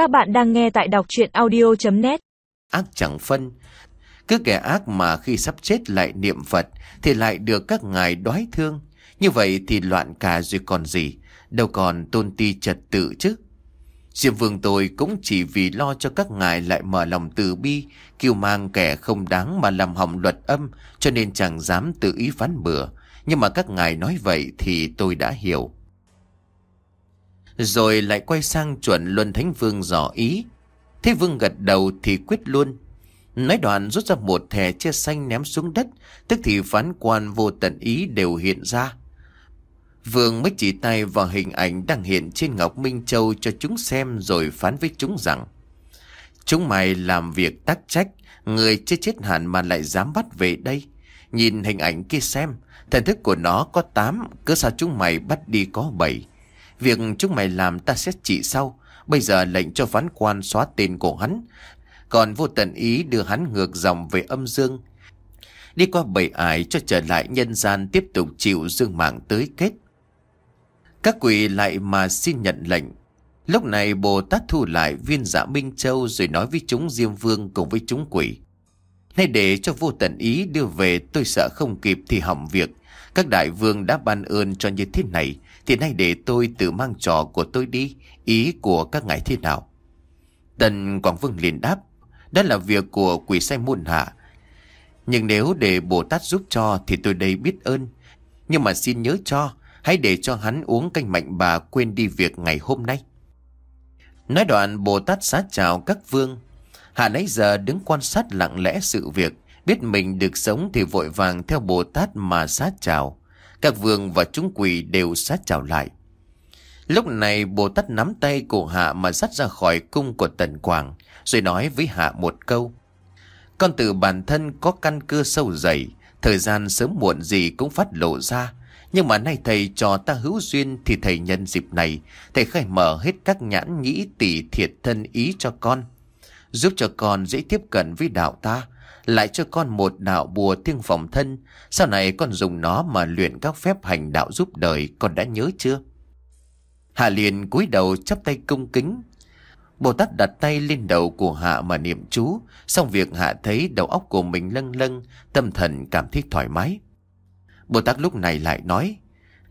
Các bạn đang nghe tại đọc chuyện audio.net Ác chẳng phân. Cứ kẻ ác mà khi sắp chết lại niệm Phật, Thì lại được các ngài đoái thương. Như vậy thì loạn cả rồi còn gì? Đâu còn tôn ti trật tự chứ? Diệm vương tôi cũng chỉ vì lo cho các ngài lại mở lòng từ bi, kiêu mang kẻ không đáng mà làm hỏng luật âm, Cho nên chẳng dám tự ý phán bừa. Nhưng mà các ngài nói vậy thì tôi đã hiểu. Rồi lại quay sang chuẩn Luân Thánh Vương dò ý Thế Vương gật đầu thì quyết luôn Nói đoạn rút ra một thẻ chia xanh ném xuống đất Tức thì phán quan vô tận ý đều hiện ra Vương mới chỉ tay vào hình ảnh đang hiện trên Ngọc Minh Châu cho chúng xem rồi phán với chúng rằng Chúng mày làm việc tác trách, người chưa chết hẳn mà lại dám bắt về đây. Nhìn hình ảnh kia xem, thần thức của nó có 8, cứ sao chúng mày bắt đi có 7. Việc chúng mày làm ta sẽ trị sau, bây giờ lệnh cho phán quan xóa tên của hắn. Còn vô tận ý đưa hắn ngược dòng về âm dương. Đi qua bảy ải cho trở lại nhân gian tiếp tục chịu dương mạng tới kết. Các quỷ lại mà xin nhận lệnh. Lúc này Bồ Tát thu lại viên dạ Minh Châu rồi nói với chúng Diêm Vương cùng với chúng quỷ. Nay để cho vô tận ý đưa về tôi sợ không kịp thì hỏng việc. Các đại vương đã ban ơn cho như thế này, thì nay để tôi tự mang trò của tôi đi. Ý của các ngài thế nào? Tần Quảng Vương liền đáp. Đó là việc của quỷ sai muôn hạ. Nhưng nếu để Bồ Tát giúp cho thì tôi đây biết ơn. Nhưng mà xin nhớ cho, Hãy để cho hắn uống canh mạnh bà quên đi việc ngày hôm nay. Nói đoạn Bồ Tát xá chào các vương. Hạ nãy giờ đứng quan sát lặng lẽ sự việc. Biết mình được sống thì vội vàng theo Bồ Tát mà sát chào. Các vương và chúng quỷ đều sát chào lại. Lúc này Bồ Tát nắm tay của Hạ mà dắt ra khỏi cung của Tần Quảng. Rồi nói với Hạ một câu. Con từ bản thân có căn cơ sâu dày. Thời gian sớm muộn gì cũng phát lộ ra. Nhưng mà nay thầy cho ta hữu duyên thì thầy nhân dịp này, thầy khai mở hết các nhãn nhĩ tỷ thiệt thân ý cho con. Giúp cho con dễ tiếp cận với đạo ta, lại cho con một đạo bùa thiêng phòng thân. Sau này con dùng nó mà luyện các phép hành đạo giúp đời, con đã nhớ chưa? Hạ liền cúi đầu chắp tay cung kính. Bồ Tát đặt tay lên đầu của Hạ mà niệm chú, xong việc Hạ thấy đầu óc của mình lâng lâng, tâm thần cảm thấy thoải mái. Bồ Tát lúc này lại nói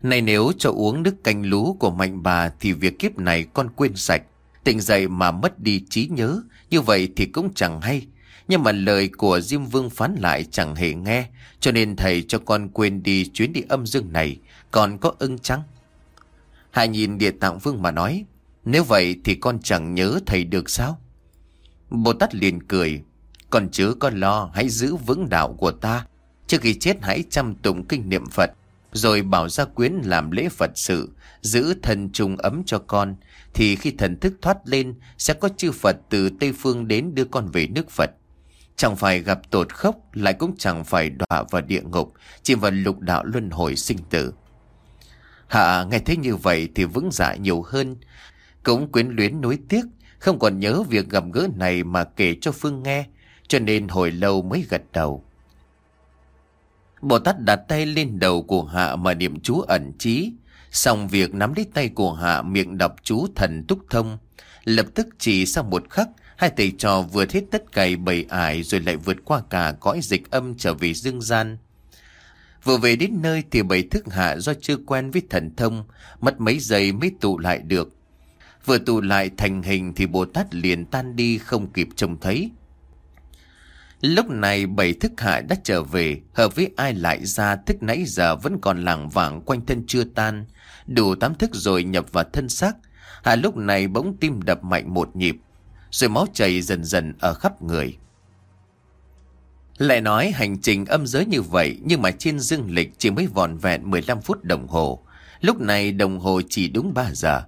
Này nếu cho uống nước canh lú của mạnh bà Thì việc kiếp này con quên sạch Tỉnh dậy mà mất đi trí nhớ Như vậy thì cũng chẳng hay nhưng mà lời của Diêm Vương phán lại chẳng hề nghe Cho nên thầy cho con quên đi chuyến đi âm dương này Còn có ưng chăng? Hạ nhìn địa tạng vương mà nói Nếu vậy thì con chẳng nhớ thầy được sao? Bồ Tát liền cười Còn chớ con lo hãy giữ vững đạo của ta. Trước khi chết hãy chăm tụng kinh niệm Phật, rồi bảo gia quyến làm lễ Phật sự, giữ thần trùng ấm cho con, thì khi thần thức thoát lên sẽ có chư Phật từ Tây Phương đến đưa con về nước Phật. Chẳng phải gặp tột khốc, lại cũng chẳng phải đọa vào địa ngục, chỉ vào lục đạo luân hồi sinh tử. Hạ nghe thấy như vậy thì vững dạ nhiều hơn, cũng quyến luyến nối tiếc, không còn nhớ việc gặp gỡ này mà kể cho Phương nghe, cho nên hồi lâu mới gật đầu. Bồ Tát đặt tay lên đầu của Hạ mà niệm chú ẩn trí. Xong việc nắm lấy tay của Hạ miệng đọc chú thần túc thông. Lập tức chỉ sau một khắc, hai thầy trò vượt hết tất cày bầy ải rồi lại vượt qua cả cõi dịch âm trở về dương gian. Vừa về đến nơi thì bầy thức hạ do chưa quen với thần thông, mất mấy giây mới tụ lại được. Vừa tụ lại thành hình thì Bồ Tát liền tan đi không kịp trông thấy. Lúc này bảy thức hại đã trở về, hợp với ai lại ra thức nãy giờ vẫn còn lảng vàng quanh thân chưa tan. Đủ tám thức rồi nhập vào thân xác. Hạ lúc này bỗng tim đập mạnh một nhịp, rồi máu chảy dần dần ở khắp người. Lại nói hành trình âm giới như vậy nhưng mà trên dương lịch chỉ mới vòn vẹn 15 phút đồng hồ. Lúc này đồng hồ chỉ đúng 3 giờ.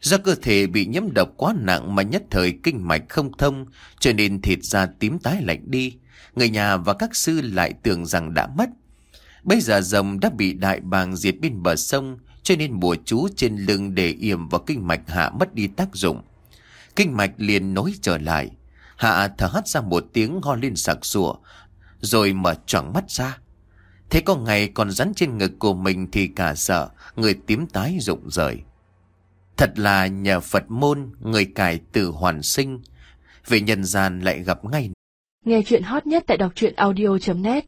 Do cơ thể bị nhiễm độc quá nặng mà nhất thời kinh mạch không thông, cho nên thịt da tím tái lạnh đi. Người nhà và các sư lại tưởng rằng đã mất. Bây giờ rồng đã bị đại bàng diệt bên bờ sông, cho nên bùa chú trên lưng để yểm vào kinh mạch hạ mất đi tác dụng. Kinh mạch liền nối trở lại. Hạ thở hắt ra một tiếng ho lên sặc sủa, rồi mở tròn mắt ra. Thế có ngày còn rắn trên ngực của mình thì cả sợ, người tím tái rụng rời. Thật là nhờ Phật môn người cải tử hoàn sinh Về nhân gian lại gặp ngay Nghe chuyện hot nhất tại đọc truyện audio.net